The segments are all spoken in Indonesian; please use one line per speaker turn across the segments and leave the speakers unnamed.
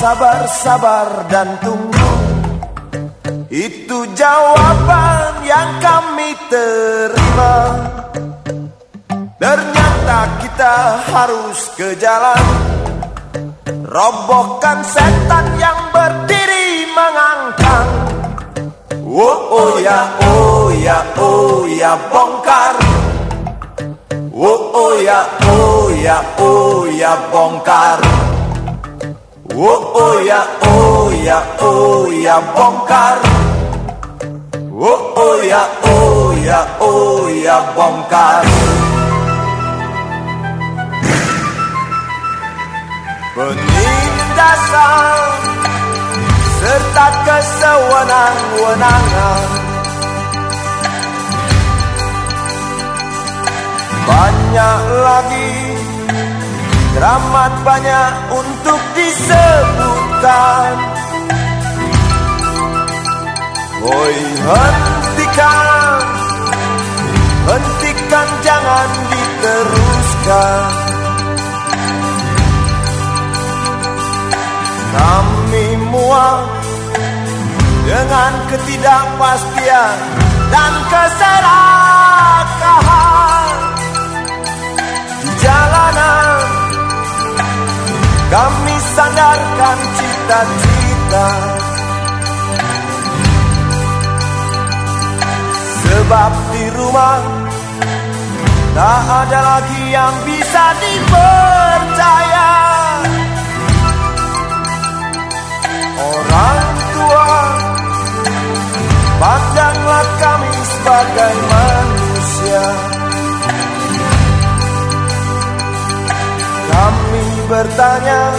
Sabar, sabar, sabar dan tunggu. Itu jawaban yang kami terima. Ternyata kita harus ke jalan. Robohkan setan yang berdiri mengangkang. Oh, oh ya, oh ya, oh ya, bongkar. Oh, oh ya, oh ya, oh ya, bongkar Oh, oh ya, oh ya, oh ya, bongkar. Oh, oh ya, oh ya, oh ya, bongkar. Penindasan serta kesewenang-wenangan. Banyak lagi Teramat banyak untuk disebutkan. Woi hentikan. Hentikan jangan diteruskan. Kami muak Dengan ketidakpastian Dan keserakahan. Di jalanan kami sandarkan cita-cita. Sebab di rumah Tak ada lagi yang bisa dipercaya. Orang tua Pandanglah kami sebagai bertanya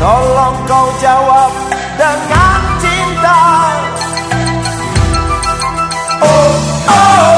Tolong kau jawab dengan cinta. Oh, oh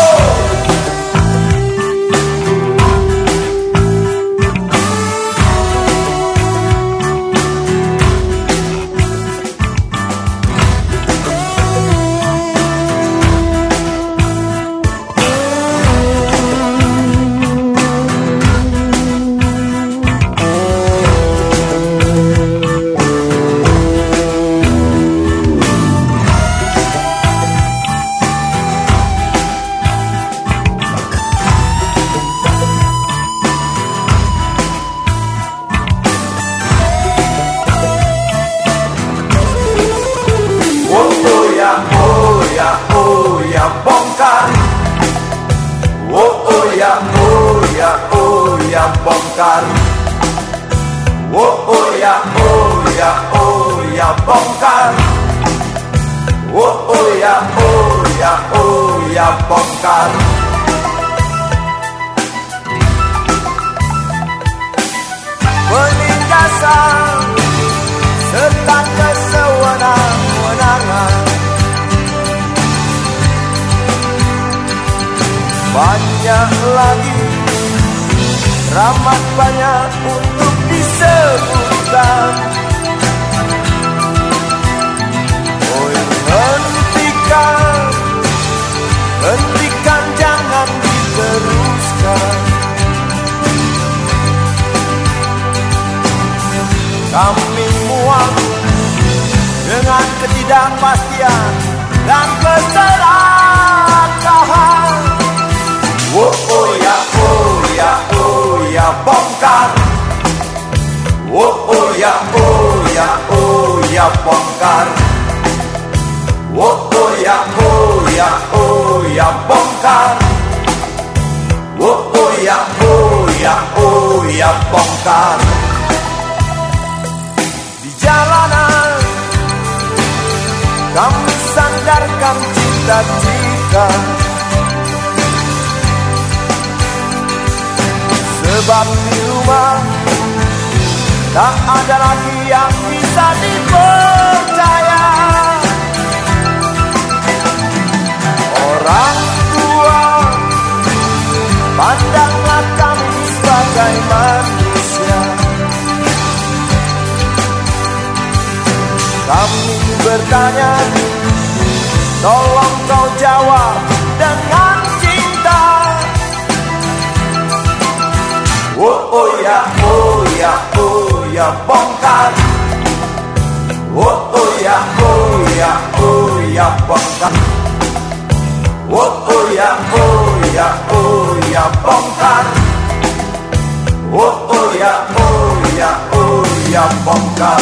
ya, bongkar. Oh, oh ya, oh ya, oh ya, bongkar. Oh, oh ya, oh ya, oh ya, bongkar. Penindasan serta kesewenang-wenangan Banyak lagi Ramat banyak untuk disebutkan Oh hentikan. Hentikan jangan diteruskan. Kami muak dengan ketidakpastian dan keserakahan. Bongkar. Oh, oh ya, oh ya, oh ya, bongkar. Oh, oh ya, oh ya, oh ya, bongkar. Di jalanan kami sandarkan cita-cita Sebab di rumah Tak ada lagi yang bisa dipercaya. Orang tua Pandanglah kami sebagai manusia. Kami bertanya Tolong kau jawab Oh oh ya oh ya oh ya bongkar Oh oh ya oh ya oh ya bongkar Oh oh ya oh ya oh ya bongkar Oh oh ya oh ya oh ya bongkar